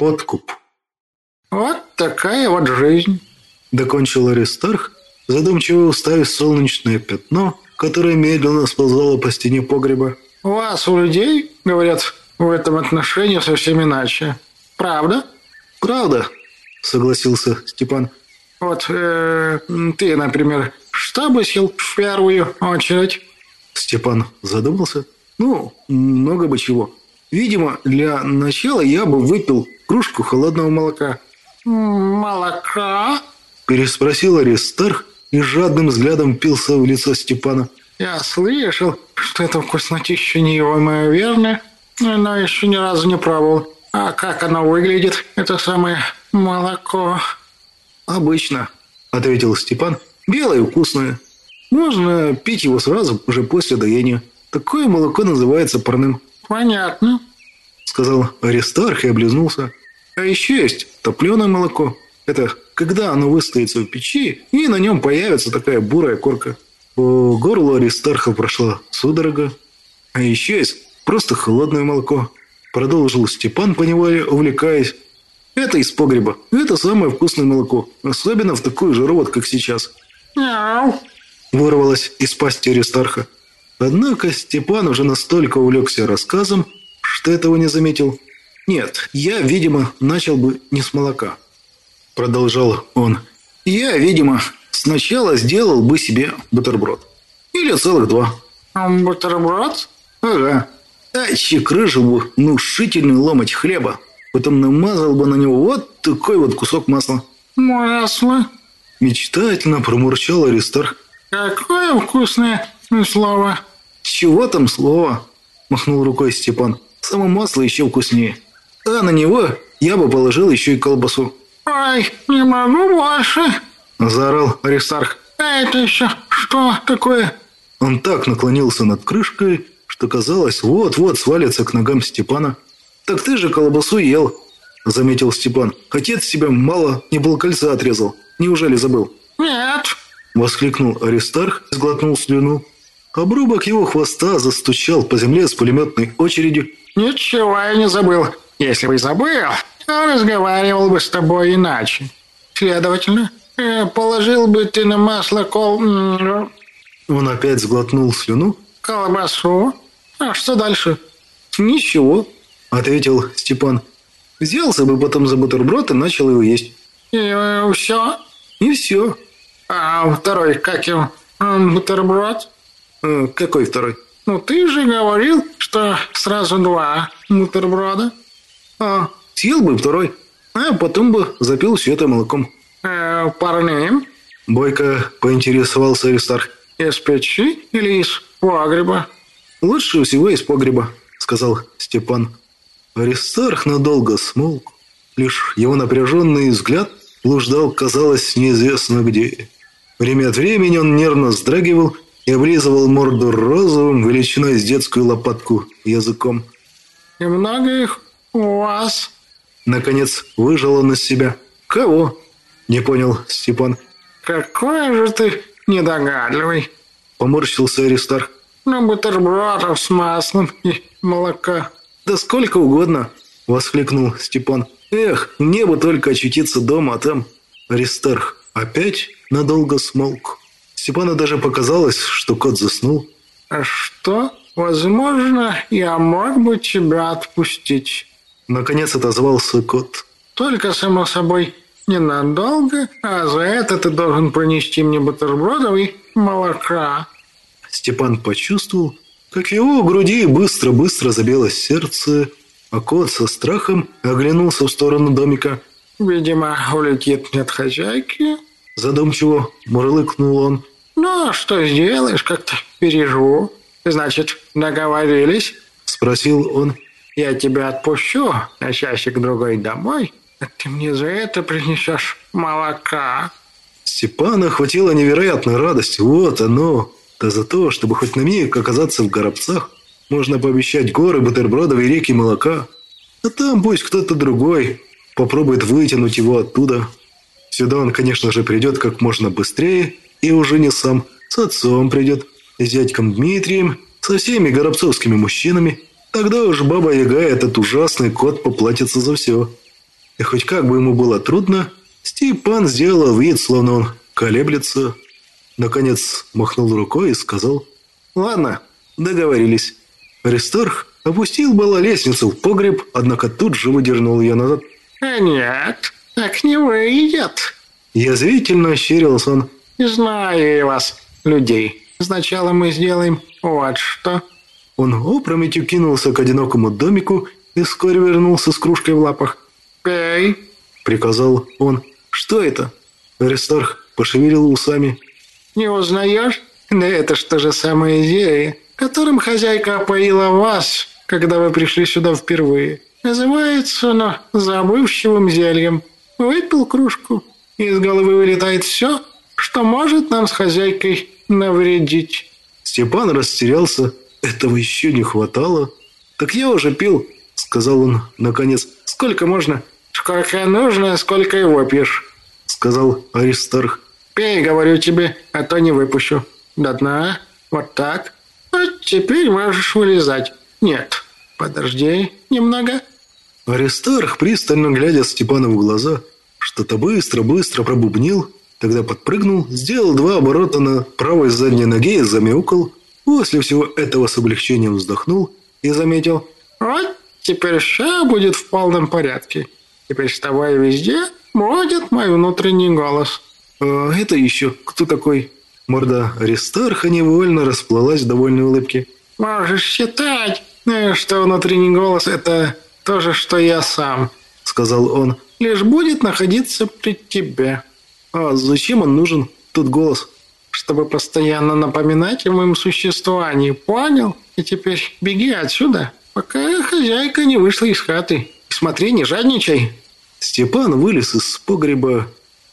Подкуп. Вот такая вот жизнь. Докончил Аристарх, задумчиво уставив солнечное пятно, которое медленно сползало по стене погреба. У вас, у людей, говорят, в этом отношении совсем иначе. Правда? Правда, согласился Степан. Вот э, ты, например, что бы сел в первую очередь? Степан задумался. Ну, много бы чего. Видимо, для начала я бы выпил кружку холодного молока. «Молока?» – переспросил Аристарх и жадным взглядом пился в лицо Степана. «Я слышал, что это вкуснотища неимоверное, но еще ни разу не пробовал. А как оно выглядит, это самое молоко?» «Обычно», – ответил Степан. «Белое и вкусное. Можно пить его сразу уже после доения. Такое молоко называется парным». «Понятно», — сказал Аристарх и облизнулся. «А еще есть топленое молоко. Это когда оно выстоится в печи, и на нем появится такая бурая корка. По горлу Аристарха прошла судорога. А еще есть просто холодное молоко». Продолжил Степан, поневоле увлекаясь. «Это из погреба. Это самое вкусное молоко. Особенно в такую жару, вот как сейчас». «Мяу!» Вырвалось из пасти Аристарха. Однако Степан уже настолько увлекся рассказом, что этого не заметил. «Нет, я, видимо, начал бы не с молока», – продолжал он. «Я, видимо, сначала сделал бы себе бутерброд. Или целых два». А «Бутерброд?» «Ага. Отщекрыжил бы внушительный ломоть хлеба, потом намазал бы на него вот такой вот кусок масла». «Масло?» – мечтательно промурчал Аристарх. «Какое вкусное слово!» «Чего там слово?» – махнул рукой Степан. «Само масло еще вкуснее. А на него я бы положил еще и колбасу». «Ай, не могу больше!» – заорал Аристарх. «А это еще что такое?» Он так наклонился над крышкой, что казалось, вот-вот свалится к ногам Степана. «Так ты же колбасу ел», – заметил Степан. «Отец себя мало не был кольца отрезал. Неужели забыл?» «Нет», – воскликнул Аристарх сглотнул слюну. Обрубок его хвоста застучал по земле с пулеметной очередью. «Ничего я не забыл. Если бы забыл, то разговаривал бы с тобой иначе. Следовательно, э, положил бы ты на масло кол...» Он опять сглотнул слюну. «Колбасу? А что дальше?» «Ничего», — ответил Степан. «Взялся бы потом за бутерброд и начал его есть». «И э, все?» «И все». «А второй, как его, бутерброд?» Э, какой второй? Ну, ты же говорил, что сразу два бутерброда. А, съел бы второй, а потом бы запил все это молоком. Э, парным? Бойко поинтересовался Аристарх. Из печи или из погреба? Лучше всего из погреба, сказал Степан. Аристарх надолго смолк. Лишь его напряженный взгляд блуждал, казалось, неизвестно где. Время от времени он нервно вздрагивал и облизывал морду розовым, величиной с детскую лопатку языком. «И много их у вас?» Наконец выжил он из себя. «Кого?» – не понял Степан. «Какой же ты недогадливый!» – поморщился Аристарх. «На бутербродов с маслом и молока». «Да сколько угодно!» – воскликнул Степан. «Эх, мне бы только очутиться дома, а там...» Аристарх опять надолго смолк. Степану даже показалось, что кот заснул. «А что? Возможно, я мог бы тебя отпустить». Наконец отозвался кот. «Только, само собой, ненадолго, а за это ты должен принести мне бутербродов и молока». Степан почувствовал, как в его груди быстро-быстро забилось сердце, а кот со страхом оглянулся в сторону домика. «Видимо, улетит нет хозяйки», задумчиво мурлыкнул он. «Ну, а что сделаешь, как-то переживу. Значит, договорились?» Спросил он. «Я тебя отпущу на часик-другой домой, а ты мне за это принесешь молока». Степана охватила невероятная радость. Вот оно. Да за то, чтобы хоть на миг оказаться в Горобцах, можно пообещать горы бутербродов и реки молока. А там пусть кто-то другой попробует вытянуть его оттуда. Сюда он, конечно же, придет как можно быстрее и уже не сам, с отцом придет, с дядьком Дмитрием, со всеми горобцовскими мужчинами. Тогда уж Баба Яга, этот ужасный кот, поплатится за все. И хоть как бы ему было трудно, Степан сделал вид, словно он колеблется. Наконец махнул рукой и сказал «Ладно, договорились». Аристарх опустил было лестницу в погреб, однако тут же выдернул ее назад. «А нет, так не выйдет!» Язвительно ощерился он. «Знаю я вас, людей. Сначала мы сделаем вот что». Он опрометью кинулся к одинокому домику и вскоре вернулся с кружкой в лапах. «Пей!» — приказал он. «Что это?» Аристарх пошевелил усами. «Не узнаешь? Да это ж то же самое зелье, которым хозяйка опоила вас, когда вы пришли сюда впервые. Называется оно забывчивым зельем. Выпил кружку, и из головы вылетает все, что может нам с хозяйкой навредить». Степан растерялся. Этого еще не хватало. «Так я уже пил», — сказал он наконец. «Сколько можно?» «Сколько нужно, сколько и выпьешь», — сказал Аристарх. «Пей, говорю тебе, а то не выпущу. До дна. Вот так. Вот теперь можешь вылезать. Нет, подожди немного». Аристарх, пристально глядя Степану в глаза, что-то быстро-быстро пробубнил, тогда подпрыгнул, сделал два оборота на правой задней ноге и замяукал. После всего этого с облегчением вздохнул и заметил. «Вот теперь все будет в полном порядке. Теперь с тобой везде будет мой внутренний голос». «А это еще кто такой?» Морда Аристарха невольно расплылась в довольной улыбке. «Можешь считать, э, что внутренний голос – это то же, что я сам», – сказал он. «Лишь будет находиться при тебе». «А зачем он нужен, тот голос?» «Чтобы постоянно напоминать о моем существовании, понял? И теперь беги отсюда, пока хозяйка не вышла из хаты. Смотри, не жадничай». Степан вылез из погреба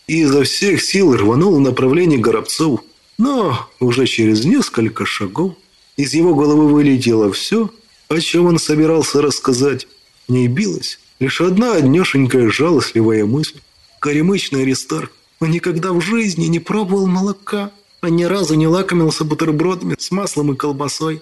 и изо всех сил рванул в направлении Горобцов. Но уже через несколько шагов из его головы вылетело все, о чем он собирался рассказать. Не билась лишь одна однешенькая жалостливая мысль. Горемычный Аристарх, он никогда в жизни не пробовал молока, а ни разу не лакомился бутербродами с маслом и колбасой.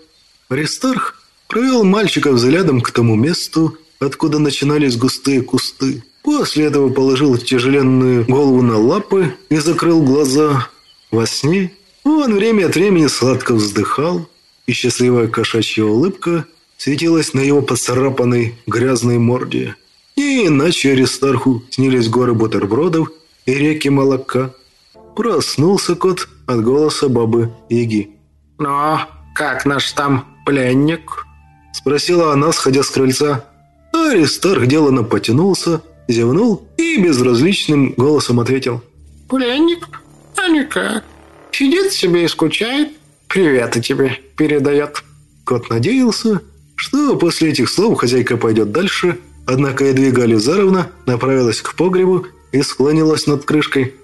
Аристарх провел мальчика взглядом к тому месту, откуда начинались густые кусты. После этого положил тяжеленную голову на лапы и закрыл глаза. Во сне он время от времени сладко вздыхал, и счастливая кошачья улыбка светилась на его поцарапанной грязной морде. И иначе Аристарху снились горы бутербродов и реки молока. Проснулся кот от голоса бабы Яги. «Ну, как наш там пленник?» Спросила она, сходя с крыльца. Аристарх деланно потянулся, зевнул и безразличным голосом ответил. «Пленник? А никак. Сидит себе и скучает. Привет и тебе передает». Кот надеялся, что после этих слов хозяйка пойдет дальше, однако Эдвига Ализаровна направилась к погребу и склонилась над крышкой.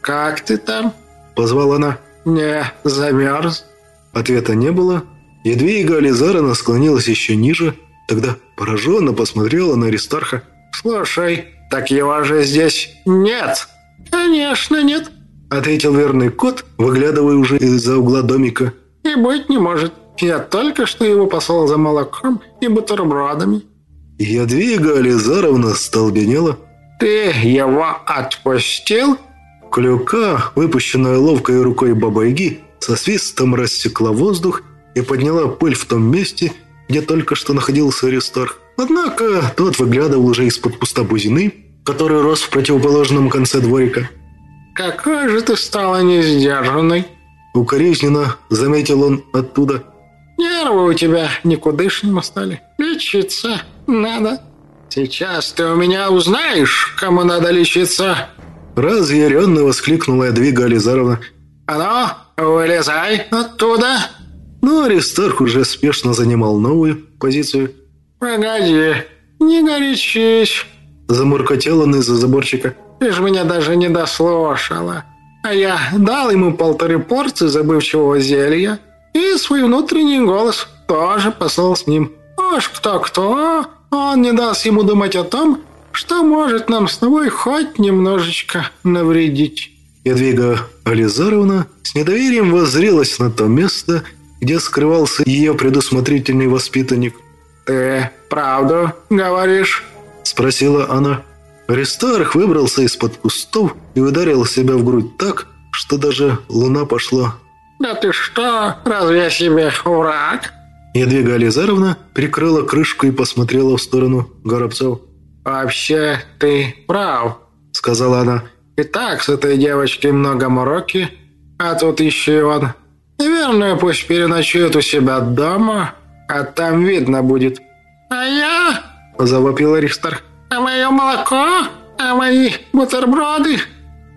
«Как ты там?» – позвала она. «Не замерз?» Ответа не было. Едвига Ализаровна склонилась еще ниже, тогда пораженно посмотрела на Аристарха. «Слушай, так его же здесь нет!» «Конечно нет!» Ответил верный кот, выглядывая уже из-за угла домика. «И быть не может. Я только что его послал за молоком и бутербродами». Ядвига Ализаровна столбенела. «Ты его отпустил?» Клюка, выпущенная ловкой рукой Бабайги, со свистом рассекла воздух и подняла пыль в том месте, где только что находился Аристарх. Однако тот выглядывал уже из-под пустобузины, который рос в противоположном конце дворика. «Какой же ты стала несдержанной!» Укоризненно заметил он оттуда. «Нервы у тебя никудышними стали. Лечиться надо. Сейчас ты у меня узнаешь, кому надо лечиться!» Разъяренно воскликнула Эдвига Ализаровна. «А ну, вылезай оттуда!» Но Аристарх уже спешно занимал новую позицию. «Погоди, не горячись!» Замуркотел он из-за заборчика. «Ты ж меня даже не дослушала. А я дал ему полторы порции забывчивого зелья и свой внутренний голос тоже послал с ним. Уж кто-кто, он не даст ему думать о том, что может нам с тобой хоть немножечко навредить». Ядвига Ализаровна с недоверием воззрелась на то место, где скрывался ее предусмотрительный воспитанник. «Ты правду говоришь?» – спросила она. Аристарх выбрался из-под кустов и ударил себя в грудь так, что даже луна пошла. «Да ты что? Разве я себе враг?» Ядвига Ализаровна прикрыла крышку и посмотрела в сторону Горобцов. «Вообще, ты прав», — сказала она. «И так с этой девочкой много мороки, а тут еще и он. Наверное, пусть переночует у себя дома, а там видно будет». «А я?» – завопил Аристарх. «А мое молоко? А мои бутерброды?»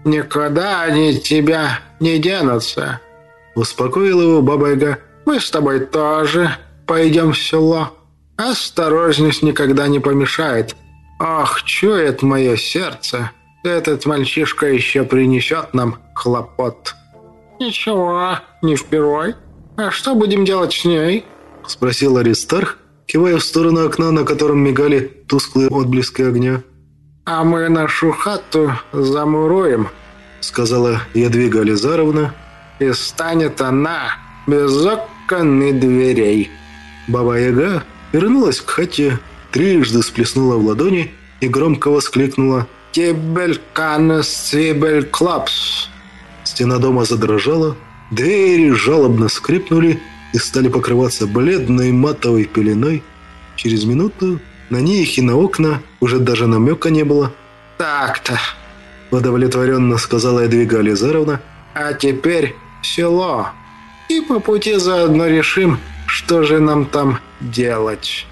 «Никуда они тебя не денутся», – успокоил его Баба Яга. «Мы с тобой тоже пойдем в село. Осторожность никогда не помешает. Ах, чует мое сердце, этот мальчишка еще принесет нам хлопот». «Ничего, не впервой. А что будем делать с ней?» – спросил Аристарх, кивая в сторону окна, на котором мигали тусклые отблески огня. «А мы нашу хату замуруем», — сказала Ядвига Ализаровна, «и станет она без окон и дверей». Баба-яга вернулась к хате, трижды сплеснула в ладони и громко воскликнула «Тибель канес цибель клапс». Стена дома задрожала, двери жалобно скрипнули, и стали покрываться бледной матовой пеленой. Через минуту на них и на окна уже даже намека не было. «Так-то», – удовлетворенно сказала Эдвига Ализаровна, – «а теперь село. И по пути заодно решим, что же нам там делать».